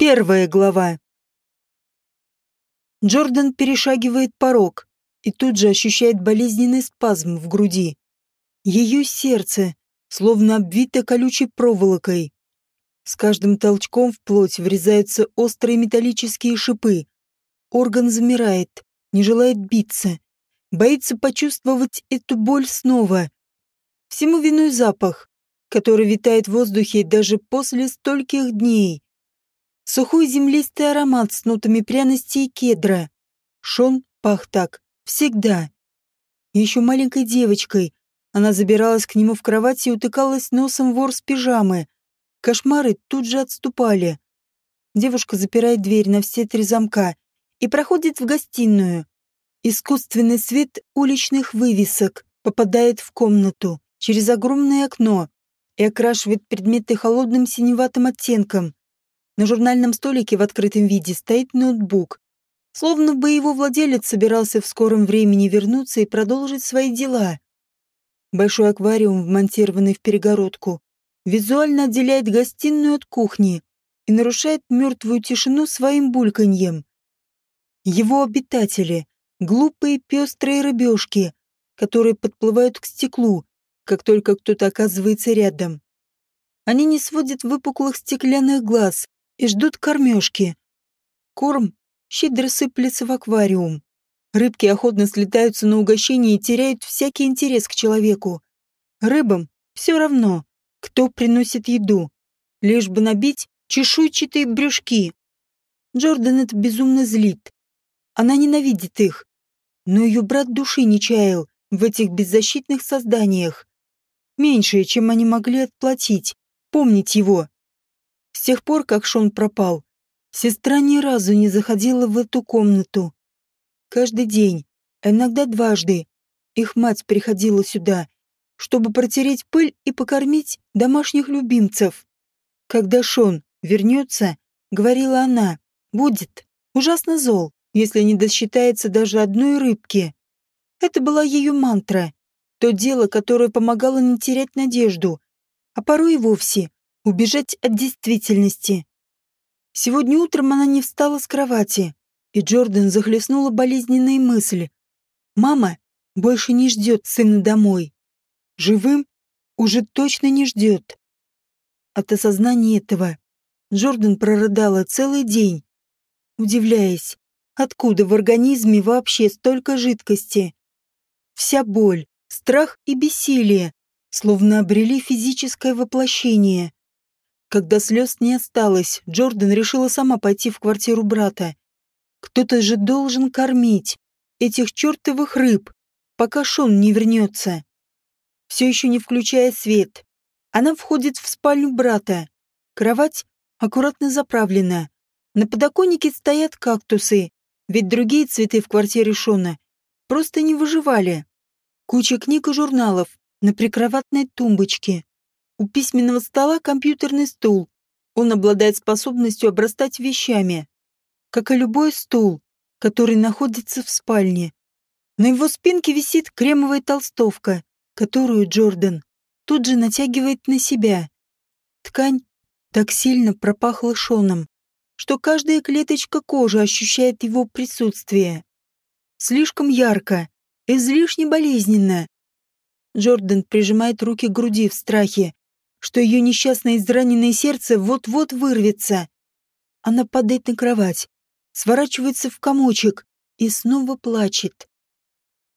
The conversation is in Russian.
Первая глава. Джордан перешагивает порог и тут же ощущает болезненный спазм в груди. Ее сердце словно обвито колючей проволокой. С каждым толчком в плоть врезаются острые металлические шипы. Орган замирает, не желает биться, боится почувствовать эту боль снова. Всему виной запах, который витает в воздухе даже после стольких дней. Сухой землистый аромат с нотами пряности и кедра. Шон пах так. Всегда. Еще маленькой девочкой она забиралась к нему в кровать и утыкалась носом в ворс пижамы. Кошмары тут же отступали. Девушка запирает дверь на все три замка и проходит в гостиную. Искусственный свет уличных вывесок попадает в комнату через огромное окно и окрашивает предметы холодным синеватым оттенком. На журнальном столике в открытом виде стоит ноутбук. Словно бы его владелец собирался в скором времени вернуться и продолжить свои дела. Большой аквариум, вмонтированный в перегородку, визуально отделяет гостиную от кухни и нарушает мертвую тишину своим бульканьем. Его обитатели — глупые пестрые рыбешки, которые подплывают к стеклу, как только кто-то оказывается рядом. Они не сводят выпуклых стеклянных глаз, и ждут кормежки. Корм щедро сыплется в аквариум. Рыбки охотно слетаются на угощение и теряют всякий интерес к человеку. Рыбам все равно, кто приносит еду, лишь бы набить чешуйчатые брюшки. Джордан это безумно злит. Она ненавидит их. Но ее брат души не чаял в этих беззащитных созданиях. Меньшее, чем они могли отплатить, помнить его. С тех пор, как Шон пропал, сестра ни разу не заходила в эту комнату. Каждый день, иногда дважды, их мать приходила сюда, чтобы протереть пыль и покормить домашних любимцев. Когда Шон вернется, говорила она, будет ужасно зол, если не досчитается даже одной рыбки. Это была ее мантра, то дело, которое помогало не терять надежду, а порой и вовсе убежать от действительности. Сегодня утром она не встала с кровати, и Джордан захлестнула болезненные мысли. Мама больше не ждет сына домой. Живым уже точно не ждет. От осознания этого Джордан прорыдала целый день, удивляясь, откуда в организме вообще столько жидкости. Вся боль, страх и бессилие словно обрели физическое воплощение. Когда слез не осталось, Джордан решила сама пойти в квартиру брата. Кто-то же должен кормить этих чертовых рыб, пока Шон не вернется. Все еще не включая свет. Она входит в спальню брата. Кровать аккуратно заправлена. На подоконнике стоят кактусы, ведь другие цветы в квартире Шона просто не выживали. Куча книг и журналов на прикроватной тумбочке. У письменного стола компьютерный стул. Он обладает способностью обрастать вещами, как и любой стул, который находится в спальне. На его спинке висит кремовая толстовка, которую Джордан тут же натягивает на себя. Ткань так сильно пропахла шоном, что каждая клеточка кожи ощущает его присутствие. Слишком ярко, излишне болезненно. Джордан прижимает руки к груди в страхе, что ее несчастное израненное сердце вот-вот вырвется. Она падает на кровать, сворачивается в комочек и снова плачет.